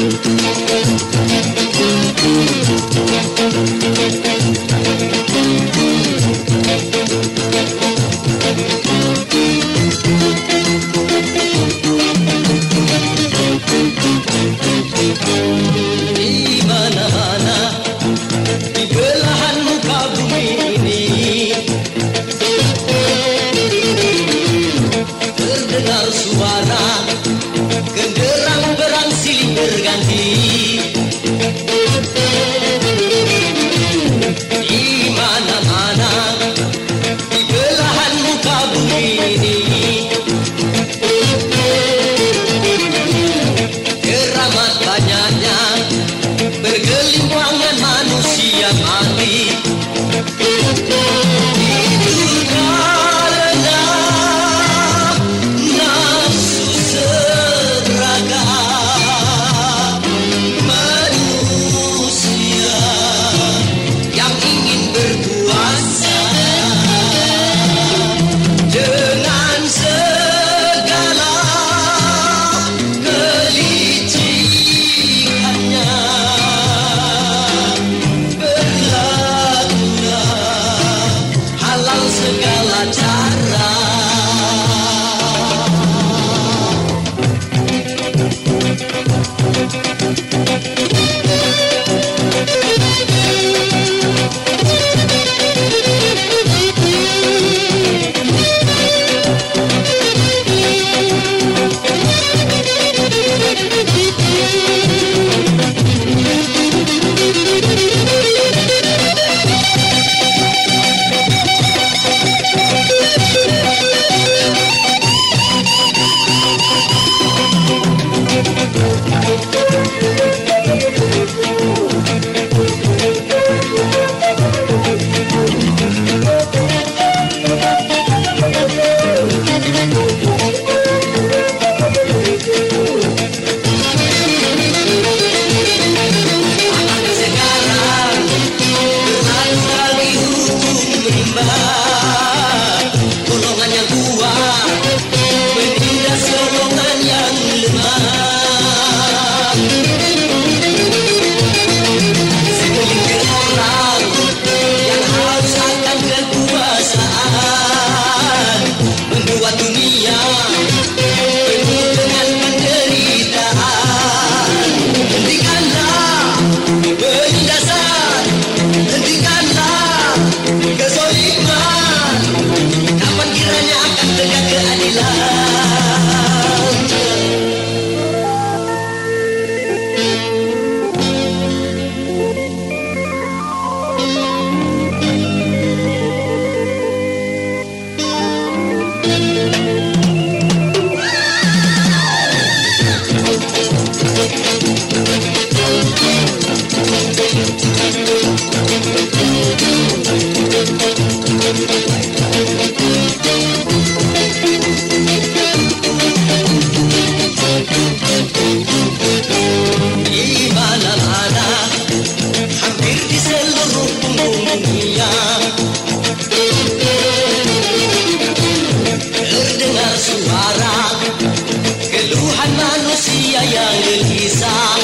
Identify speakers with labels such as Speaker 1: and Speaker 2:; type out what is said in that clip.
Speaker 1: Mm-hmm. Janji दुनिया। bersuara Keluhan manusia yang gelisah.